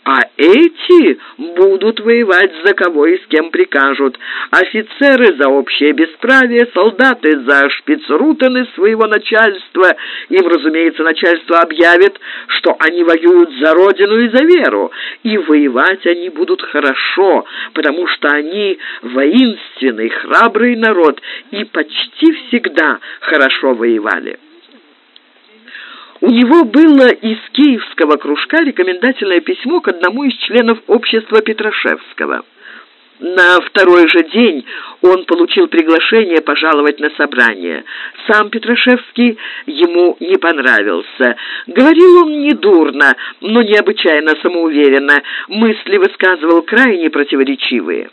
а эти будут воевать за кого и с кем прикажут. Офицеры за общее бесправие, солдаты за шпицрутены своего начальства. Им, разумеется, начальство объявит, что они воюют за родину и за веру. И воевать они будут хорошо, потому что они воинственный, храбрый народ и почти всегда хорошо воевали. У него было из киевского кружка рекомендательное письмо к одному из членов общества Петрашевского. На второй же день он получил приглашение пожаловать на собрание. Сам Петрашевский ему не понравился. Говорил он недурно, но необычайно самоуверенно, мысли высказывал крайне противоречивые.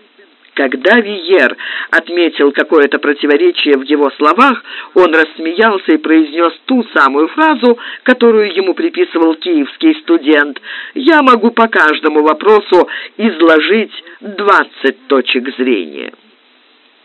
Когда Виер отметил какое-то противоречие в его словах, он рассмеялся и произнес ту самую фразу, которую ему приписывал киевский студент. «Я могу по каждому вопросу изложить двадцать точек зрения».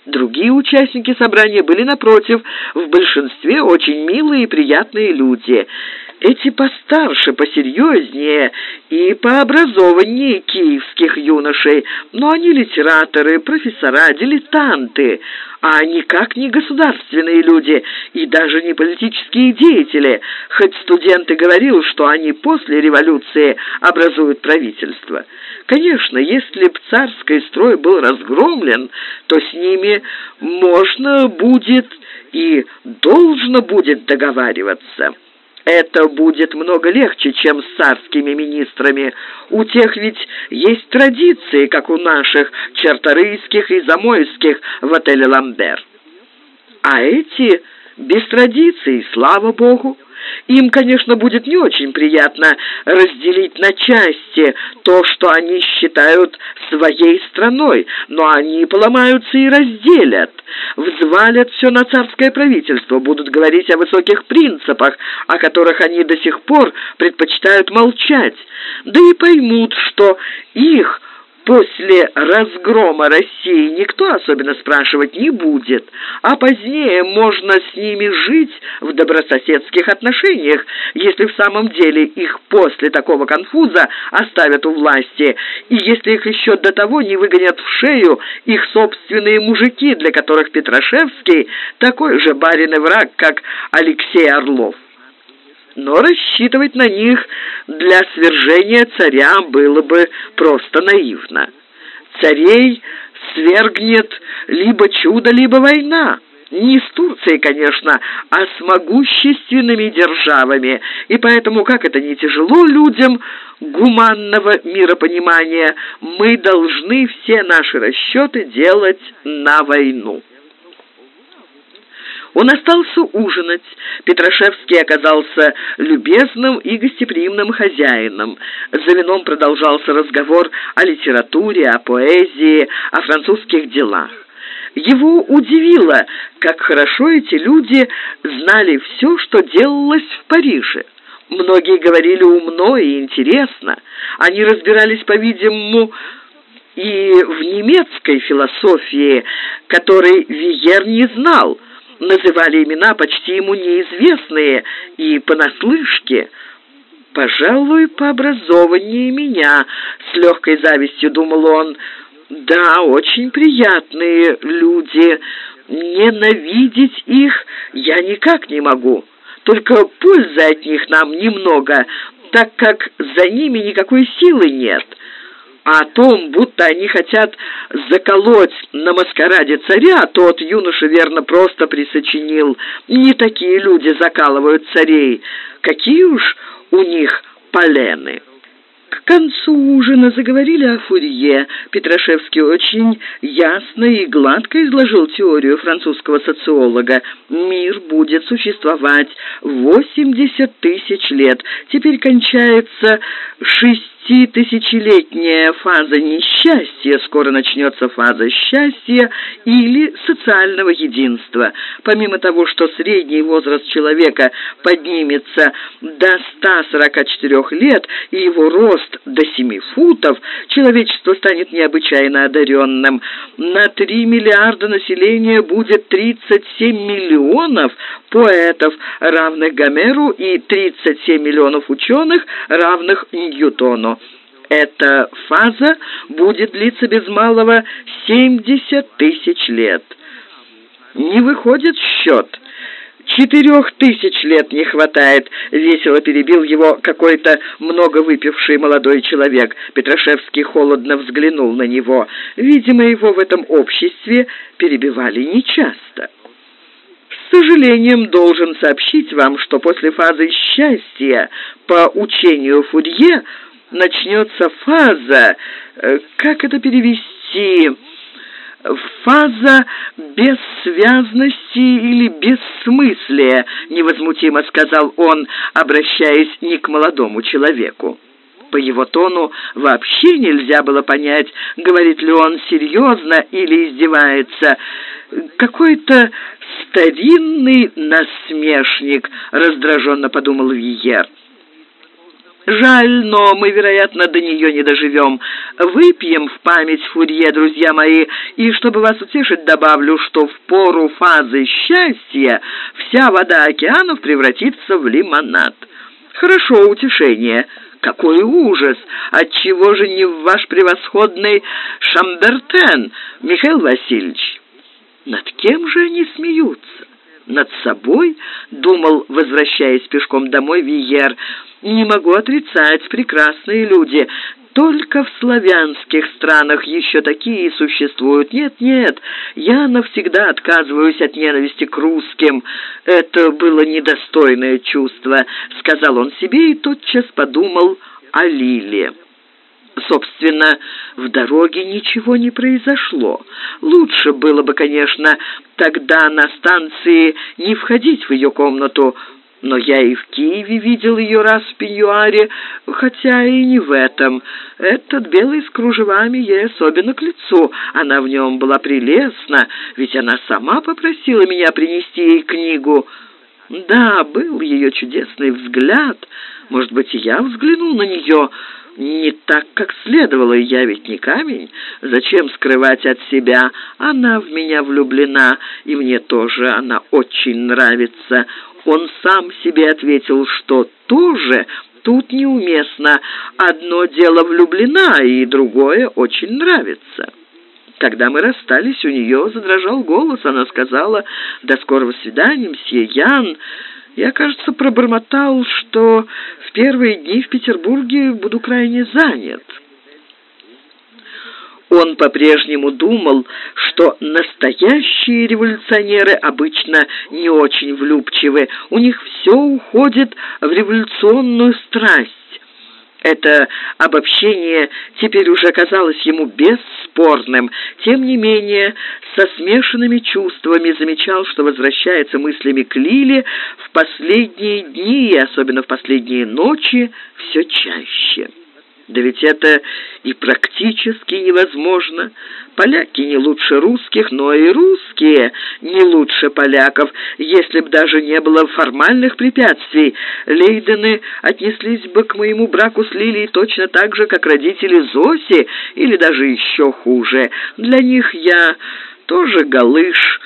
Другие участники собрания были, напротив, в большинстве очень милые и приятные люди – эти постарше, посерьезнее и пообразованнее киевских юношей, но они литераторы, профессора, дилетанты, а никак не государственные люди и даже не политические деятели, хоть студент и говорил, что они после революции образуют правительство. Конечно, если б царский строй был разгромлен, то с ними можно будет и должно будет договариваться». Это будет много легче, чем с царскими министрами. У тех ведь есть традиции, как у наших, черторийских и замойских в отеле «Ламбер». А эти без традиций, слава богу. Им, конечно, будет не очень приятно разделить на части то, что они считают своей страной, но они поломаются и разделят, взвалят все на царское правительство, будут говорить о высоких принципах, о которых они до сих пор предпочитают молчать, да и поймут, что их После разгрома России никто особенно спрашивать не будет, а позднее можно с ними жить в добрососедских отношениях, если в самом деле их после такого конфуза оставят у власти, и если их еще до того не выгонят в шею их собственные мужики, для которых Петрашевский такой же барин и враг, как Алексей Орлов но рассчитывать на них для свержения царя было бы просто наивно. Царей свергнет либо чудо, либо война. Не с Турцией, конечно, а с могущественными державами. И поэтому, как это не тяжело людям гуманного миропонимания, мы должны все наши расчеты делать на войну. Он остался ужинать. Петрашевский оказался любезным и гостеприимным хозяином. За вином продолжался разговор о литературе, о поэзии, о французских делах. Его удивило, как хорошо эти люди знали все, что делалось в Париже. Многие говорили умно и интересно. Они разбирались, по-видимому, и в немецкой философии, которой Виер не знал – называли имена почти ему неизвестные и понаслышке. «Пожалуй, пообразованнее меня», — с легкой завистью думал он. «Да, очень приятные люди. Ненавидеть их я никак не могу. Только пользы от них нам немного, так как за ними никакой силы нет» о том, будто они хотят заколоть на маскараде царя, тот юноша верно просто присочинил. Не такие люди закалывают царей. Какие уж у них полены. К концу ужина заговорили о Фурье. Петрашевский очень ясно и гладко изложил теорию французского социолога. Мир будет существовать 80 тысяч лет. Теперь кончается шесть Десятитысячелетняя фаза несчастья, скоро начнется фаза счастья или социального единства. Помимо того, что средний возраст человека поднимется до 144 лет и его рост до 7 футов, человечество станет необычайно одаренным. На 3 миллиарда населения будет 37 миллионов поэтов, равных Гомеру, и 37 миллионов ученых, равных Ньютону. Эта фаза будет длиться без малого 70 тысяч лет. Не выходит счет. Четырех тысяч лет не хватает, весело перебил его какой-то много выпивший молодой человек. Петрашевский холодно взглянул на него. Видимо, его в этом обществе перебивали нечасто. С сожалением должен сообщить вам, что после фазы счастья по учению Фурье начнется фаза, э, как это перевести, фаза бессвязности или бессмыслия, невозмутимо сказал он, обращаясь не к молодому человеку. По его тону вообще нельзя было понять, говорит ли он серьезно или издевается. Какой-то старинный насмешник, раздраженно подумал Виер. Жаль, но мы, вероятно, до нее не доживем. Выпьем в память Фурье, друзья мои, и чтобы вас утешить, добавлю, что в пору фазы счастья вся вода океанов превратится в лимонад. Хорошо, утешение. Какой ужас! Отчего же не ваш превосходный Шамбертен, Михаил Васильевич? Над кем же они смеются? Над собой, думал, возвращаясь пешком домой, Виер, не могу отрицать, прекрасные люди. Только в славянских странах еще такие существуют. Нет, нет, я навсегда отказываюсь от ненависти к русским. Это было недостойное чувство, сказал он себе и тотчас подумал о Лиле. Собственно, в дороге ничего не произошло. Лучше было бы, конечно, тогда на станции не входить в ее комнату, но я и в Киеве видел ее раз в пеньюаре, хотя и не в этом. Этот белый с кружевами ей особенно к лицу. Она в нем была прелестна, ведь она сама попросила меня принести ей книгу. Да, был ее чудесный взгляд. Может быть, и я взглянул на нее не так, как следовало. Я ведь не камень. Зачем скрывать от себя? Она в меня влюблена, и мне тоже она очень нравится. Он сам себе ответил, что тоже тут неуместно. Одно дело влюблена, и другое очень нравится. Когда мы расстались, у нее задрожал голос. Она сказала «До скорого свидания, мсье Ян». Я, кажется, пробормотал, что в первые дни в Петербурге буду крайне занят. Он по-прежнему думал, что настоящие революционеры обычно не очень влюбчивы, у них все уходит в революционную страсть. Это обобщение теперь уже казалось ему бесспорным. Тем не менее, со смешанными чувствами замечал, что возвращается мыслями к Лиле в последние дни и особенно в последние ночи все чаще. Да ведь это и практически невозможно. Поляки не лучше русских, но и русские не лучше поляков. Если б даже не было формальных препятствий, Лейдены отнеслись бы к моему браку с Лилией точно так же, как родители Зоси, или даже еще хуже. Для них я тоже галыш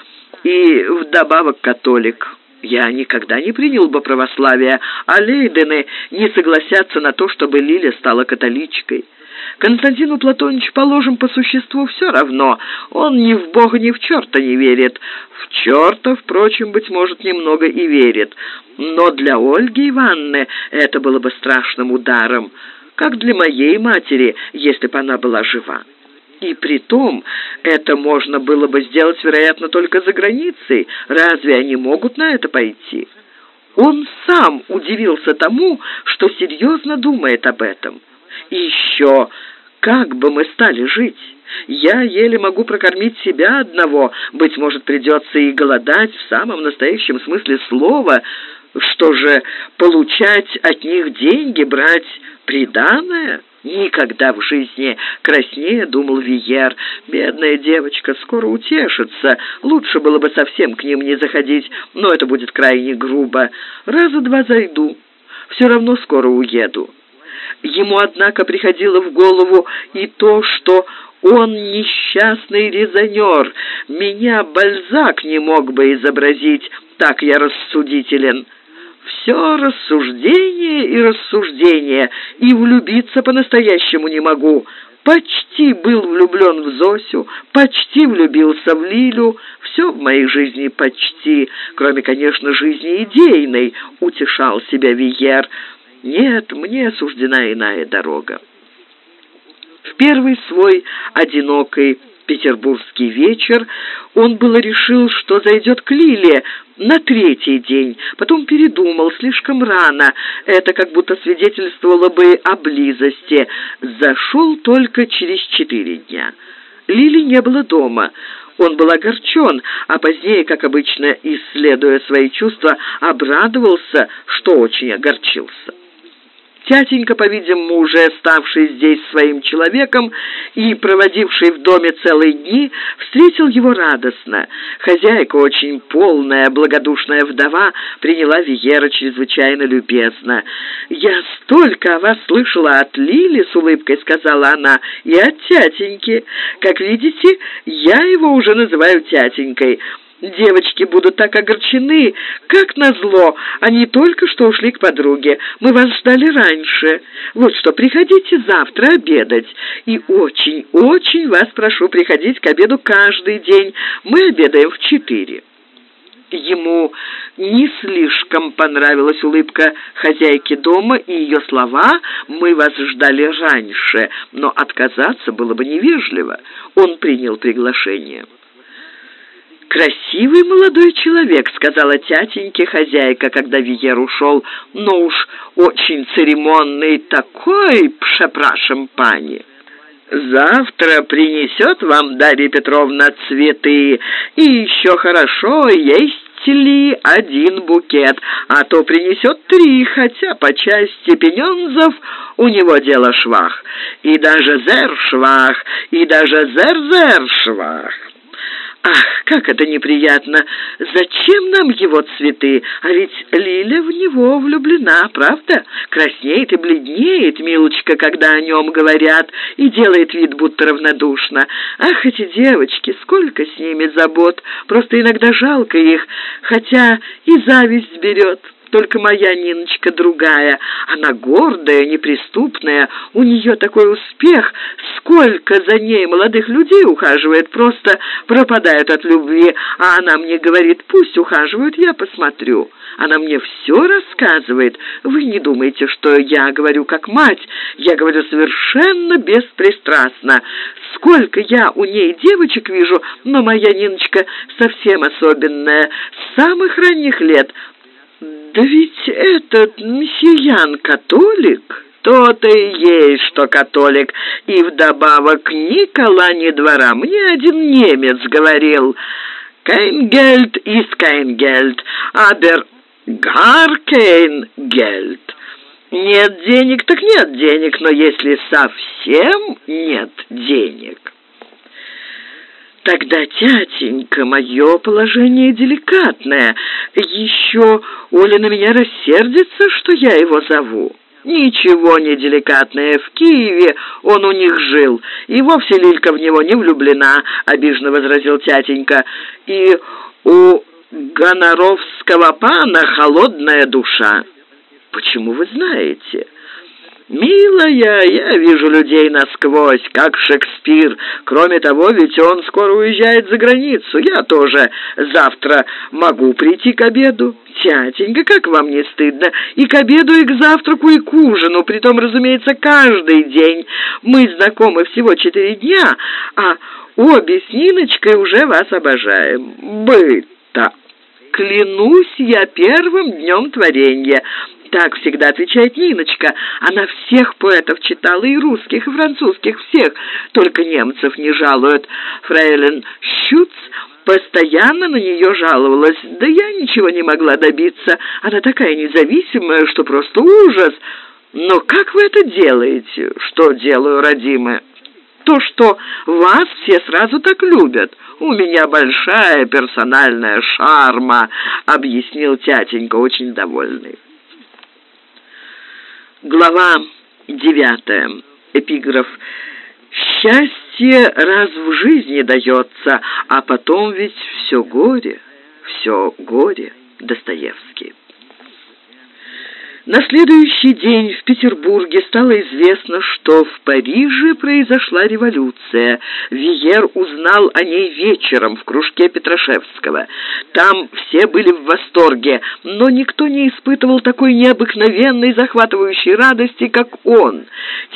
и вдобавок католик». Я никогда не принял бы православие, а Лейдены не согласятся на то, чтобы Лиля стала католичкой. Константину Платоновичу, положим, по существу все равно. Он ни в Бога, ни в черта не верит. В черта, впрочем, быть может, немного и верит. Но для Ольги Ивановны это было бы страшным ударом, как для моей матери, если бы она была жива. И при том, это можно было бы сделать, вероятно, только за границей. Разве они могут на это пойти? Он сам удивился тому, что серьезно думает об этом. И еще, как бы мы стали жить? Я еле могу прокормить себя одного, быть может, придется и голодать в самом настоящем смысле слова. Что же, получать от них деньги, брать приданое?» Никогда в жизни краснее, думал Виер. Бедная девочка скоро утешится. Лучше было бы совсем к ним не заходить, но это будет крайне грубо. Раза два зайду. Все равно скоро уеду. Ему, однако, приходило в голову и то, что он несчастный резонер. Меня Бальзак не мог бы изобразить, так я рассудителен. Все рассуждение и рассуждение, и влюбиться по-настоящему не могу. Почти был влюблен в Зосю, почти влюбился в Лилю. Все в моей жизни почти, кроме, конечно, жизни идейной, утешал себя Виер. Нет, мне суждена иная дорога. В первый свой одинокий петербургский вечер он было решил, что зайдет к Лиле на третий день, потом передумал слишком рано, это как будто свидетельствовало бы о близости, зашел только через четыре дня. Лили не было дома. Он был огорчен, а позднее, как обычно, исследуя свои чувства, обрадовался, что очень огорчился. Тятенька, по-видимому, уже ставший здесь своим человеком и проводивший в доме целые дни, встретил его радостно. Хозяйка, очень полная, благодушная вдова, приняла Виера чрезвычайно любезно. «Я столько о вас слышала от Лили», — с улыбкой сказала она, — «и от тятеньки. Как видите, я его уже называю тятенькой». Девочки будут так огорчены, как назло. Они только что ушли к подруге. Мы вас ждали раньше. Вот что, приходите завтра обедать. И очень, очень вас прошу приходить к обеду каждый день. Мы обедаем в четыре». Ему не слишком понравилась улыбка хозяйки дома и ее слова «Мы вас ждали раньше», но отказаться было бы невежливо. Он принял приглашение. «Красивый молодой человек», — сказала тятеньке хозяйка, когда Виер ушел, «но уж очень церемонный такой, пшепрашем пани». «Завтра принесет вам, Дарья Петровна, цветы, и еще хорошо есть ли один букет, а то принесет три, хотя по части пенензов у него дело швах, и даже зер-швах, и даже зер-зер-швах». Ах, как это неприятно! Зачем нам его цветы? А ведь Лиля в него влюблена, правда? Краснеет и бледнеет, милочка, когда о нем говорят, и делает вид, будто равнодушно. Ах, эти девочки, сколько с ними забот! Просто иногда жалко их, хотя и зависть берет». Только моя Ниночка другая. Она гордая, неприступная, у нее такой успех. Сколько за ней молодых людей ухаживает, просто пропадают от любви. А она мне говорит, пусть ухаживают, я посмотрю. Она мне все рассказывает. Вы не думаете, что я говорю как мать. Я говорю совершенно беспристрастно. Сколько я у ней девочек вижу, но моя Ниночка совсем особенная. С самых ранних лет «Да ведь этот месье католик?» «То-то и есть, что католик, и вдобавок ни кола, ни двора. Мне один немец говорил, «Кейн из Кейн абер гар кейн Нет денег, так нет денег, но если совсем нет денег...» Тогда, тятенька, мое положение деликатное. Еще Оля на меня рассердится, что я его зову. Ничего не деликатное. В Киеве он у них жил, и вовсе Лилька в него не влюблена, обиженно возразил тятенька. И у гоноровского пана холодная душа. Почему вы знаете? «Милая, я вижу людей насквозь, как Шекспир. Кроме того, ведь он скоро уезжает за границу. Я тоже завтра могу прийти к обеду. Тятенька, как вам не стыдно? И к обеду, и к завтраку, и к ужину. Притом, разумеется, каждый день. Мы знакомы всего четыре дня, а обе с Ниночкой уже вас обожаем. Быта!» Клянусь я первым днем творения. Так всегда отвечает Ниночка. Она всех поэтов читала, и русских, и французских, всех. Только немцев не жалует. Фрейлин Щуц постоянно на нее жаловалась. Да я ничего не могла добиться. Она такая независимая, что просто ужас. Но как вы это делаете? Что делаю, родимая? То, что вас все сразу так любят. У меня большая персональная шарма, объяснил тятенька, очень довольный. Глава девятая. Эпиграф. Счастье раз в жизни дается, а потом ведь все горе, все горе. Достоевский. На следующий день в Петербурге стало известно, что в Париже произошла революция. Виер узнал о ней вечером в кружке Петрашевского. Там все были в восторге, но никто не испытывал такой необыкновенной захватывающей радости, как он.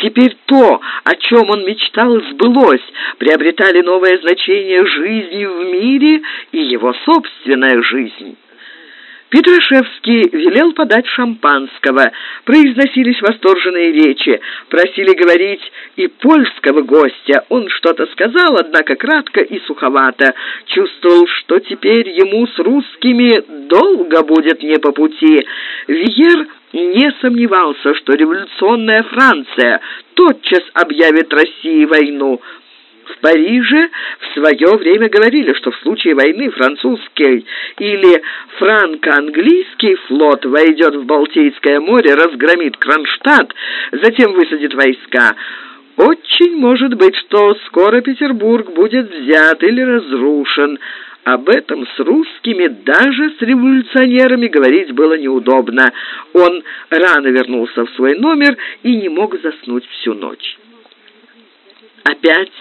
Теперь то, о чем он мечтал, сбылось, приобретали новое значение жизни в мире и его собственная жизнь. Петрашевский велел подать шампанского. Произносились восторженные речи. Просили говорить и польского гостя. Он что-то сказал, однако кратко и суховато. Чувствовал, что теперь ему с русскими долго будет не по пути. Виер не сомневался, что революционная Франция тотчас объявит России войну. В Париже в свое время говорили, что в случае войны французский или франко-английский флот войдет в Балтийское море, разгромит Кронштадт, затем высадит войска. Очень может быть, что скоро Петербург будет взят или разрушен. Об этом с русскими, даже с революционерами, говорить было неудобно. Он рано вернулся в свой номер и не мог заснуть всю ночь. Опять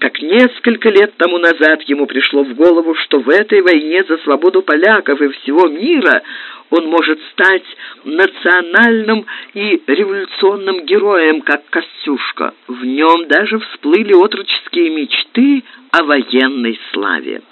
как несколько лет тому назад ему пришло в голову, что в этой войне за свободу поляков и всего мира он может стать национальным и революционным героем, как Костюшка. В нем даже всплыли отроческие мечты о военной славе.